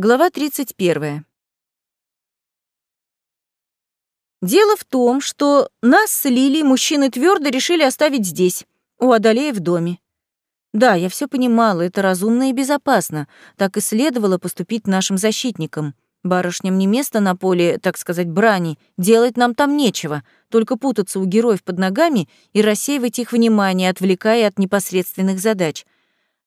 Глава 31. Дело в том, что нас с Лилией мужчины твердо решили оставить здесь, у Адалея в доме. Да, я все понимала, это разумно и безопасно, так и следовало поступить нашим защитникам. Барышням не место на поле, так сказать, брани, делать нам там нечего, только путаться у героев под ногами и рассеивать их внимание, отвлекая от непосредственных задач —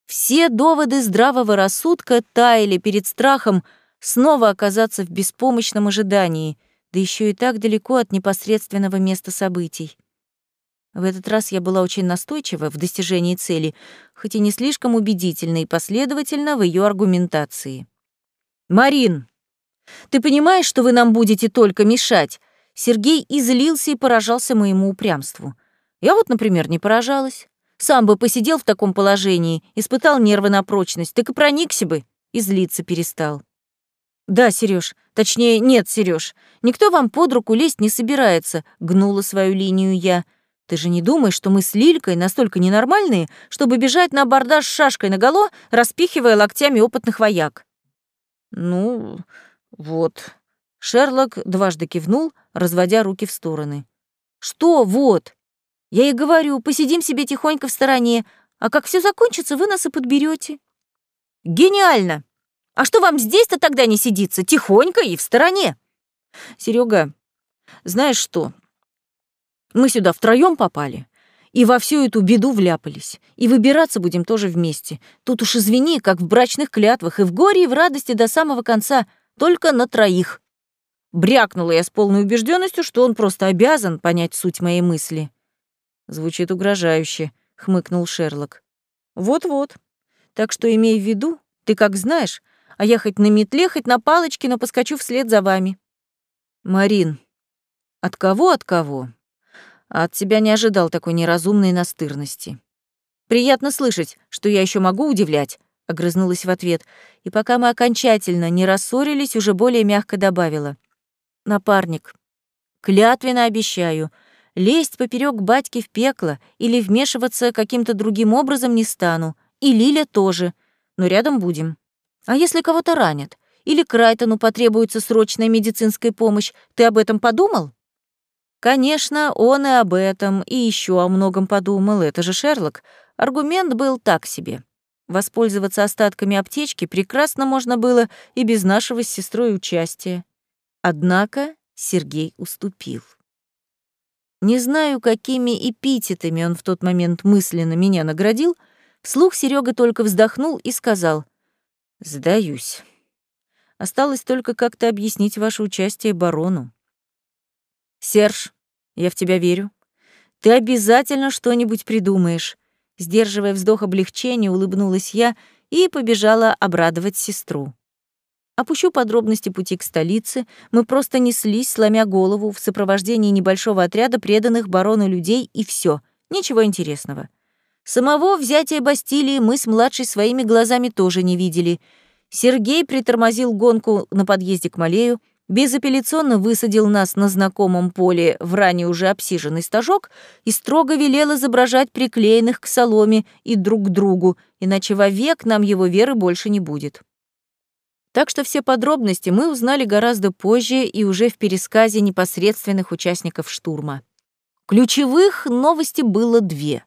все доводы здравого рассудка таяли перед страхом снова оказаться в беспомощном ожидании, да еще и так далеко от непосредственного места событий. В этот раз я была очень настойчива в достижении цели, хоть и не слишком убедительна и последовательна в ее аргументации. «Марин, ты понимаешь, что вы нам будете только мешать?» Сергей излился и поражался моему упрямству. Я вот, например, не поражалась. Сам бы посидел в таком положении, испытал нервы на прочность, так и проникся бы, и злиться перестал. «Да, Серёж, точнее, нет, Серёж, никто вам под руку лезть не собирается», — гнула свою линию я. «Ты же не думаешь, что мы с Лилькой настолько ненормальные, чтобы бежать на абордаж с шашкой наголо, распихивая локтями опытных вояк?» «Ну, вот». Шерлок дважды кивнул, разводя руки в стороны. «Что вот?» Я ей говорю, посидим себе тихонько в стороне, а как все закончится, вы нас и подберете. Гениально! А что вам здесь-то тогда не сидится? Тихонько и в стороне. Серега, знаешь что? Мы сюда втроем попали и во всю эту беду вляпались. И выбираться будем тоже вместе. Тут уж извини, как в брачных клятвах, и в горе, и в радости до самого конца, только на троих. Брякнула я с полной убежденностью, что он просто обязан понять суть моей мысли. Звучит угрожающе, хмыкнул Шерлок. Вот-вот. Так что имей в виду, ты как знаешь, а я хоть на метле, хоть на палочке, но поскочу вслед за вами. Марин, от кого, от кого? А от тебя не ожидал такой неразумной настырности. Приятно слышать, что я еще могу удивлять, огрызнулась в ответ, и пока мы окончательно не рассорились, уже более мягко добавила. Напарник, клятвенно обещаю, Лезть поперек батьки в пекло или вмешиваться каким-то другим образом не стану. И Лиля тоже. Но рядом будем. А если кого-то ранят? Или Крайтону потребуется срочная медицинская помощь? Ты об этом подумал? Конечно, он и об этом, и еще о многом подумал. Это же Шерлок. Аргумент был так себе. Воспользоваться остатками аптечки прекрасно можно было и без нашего с сестрой участия. Однако Сергей уступил. Не знаю, какими эпитетами он в тот момент мысленно меня наградил, вслух Серега только вздохнул и сказал «Сдаюсь. Осталось только как-то объяснить ваше участие барону». «Серж, я в тебя верю. Ты обязательно что-нибудь придумаешь». Сдерживая вздох облегчения, улыбнулась я и побежала обрадовать сестру. Опущу подробности пути к столице, мы просто неслись, сломя голову, в сопровождении небольшого отряда преданных барону людей, и все, ничего интересного. Самого взятия Бастилии мы с младшей своими глазами тоже не видели. Сергей притормозил гонку на подъезде к Малею, безапелляционно высадил нас на знакомом поле в ранее уже обсиженный стажок и строго велел изображать приклеенных к соломе и друг к другу, иначе вовек нам его веры больше не будет. Так что все подробности мы узнали гораздо позже и уже в пересказе непосредственных участников штурма. Ключевых новостей было две.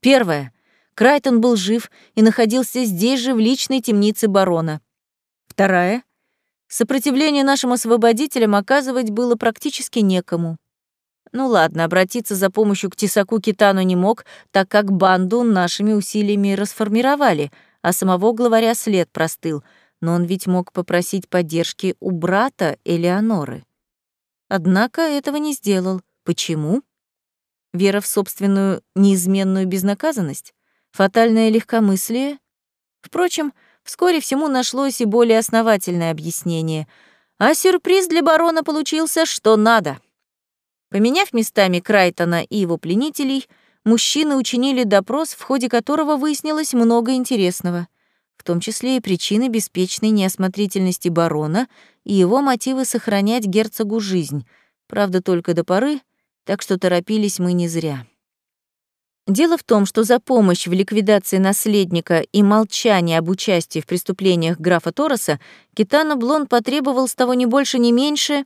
Первая. Крайтон был жив и находился здесь же, в личной темнице барона. Вторая. Сопротивление нашим освободителям оказывать было практически некому. Ну ладно, обратиться за помощью к Тесаку Китану не мог, так как банду нашими усилиями расформировали, а самого главаря след простыл — но он ведь мог попросить поддержки у брата Элеоноры. Однако этого не сделал. Почему? Вера в собственную неизменную безнаказанность? Фатальное легкомыслие? Впрочем, вскоре всему нашлось и более основательное объяснение. А сюрприз для барона получился что надо. Поменяв местами Крайтона и его пленителей, мужчины учинили допрос, в ходе которого выяснилось много интересного в том числе и причины беспечной неосмотрительности барона и его мотивы сохранять герцогу жизнь, правда, только до поры, так что торопились мы не зря. Дело в том, что за помощь в ликвидации наследника и молчание об участии в преступлениях графа Тороса Китана Блон потребовал с того не больше, не меньше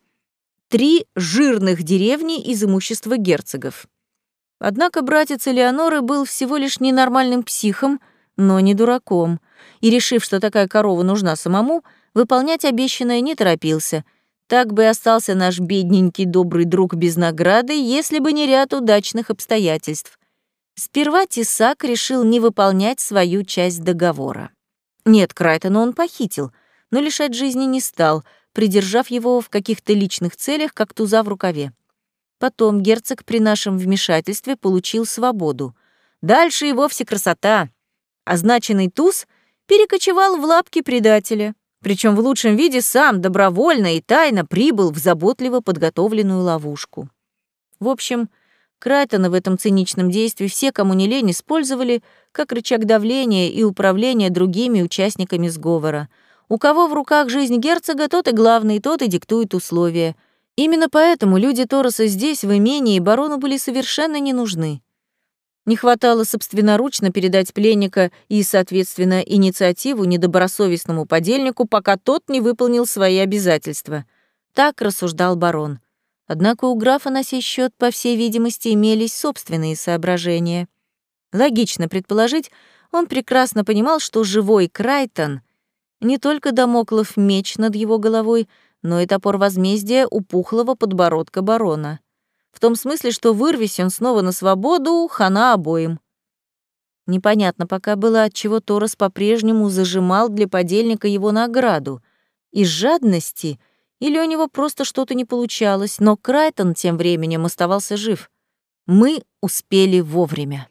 три жирных деревни из имущества герцогов. Однако братец Элеоноры был всего лишь ненормальным психом, но не дураком, и, решив, что такая корова нужна самому, выполнять обещанное не торопился. Так бы остался наш бедненький добрый друг без награды, если бы не ряд удачных обстоятельств — Сперва Тесак решил не выполнять свою часть договора. Нет, Крайтона он похитил, но лишать жизни не стал, придержав его в каких-то личных целях, как туза в рукаве. Потом герцог при нашем вмешательстве получил свободу. Дальше и вовсе красота. Означенный туз перекочевал в лапки предателя, причем в лучшем виде сам добровольно и тайно прибыл в заботливо подготовленную ловушку. В общем, Крайтона в этом циничном действии все, кому не лень, использовали как рычаг давления и управления другими участниками сговора. У кого в руках жизнь герцога, тот и главный, тот и диктует условия. Именно поэтому люди Тороса здесь, в имении, барону были совершенно не нужны. Не хватало собственноручно передать пленника и, соответственно, инициативу недобросовестному подельнику, пока тот не выполнил свои обязательства. Так рассуждал барон. Однако у графа на сей счет, по всей видимости, имелись собственные соображения. Логично предположить, он прекрасно понимал, что живой Крайтон — не только домоклов меч над его головой, но и топор возмездия у пухлого подбородка барона. В том смысле, что вырвись он снова на свободу, хана обоим. Непонятно пока было, отчего Торос по-прежнему зажимал для подельника его награду. Из жадности — или у него просто что-то не получалось, но Крайтон тем временем оставался жив. Мы успели вовремя.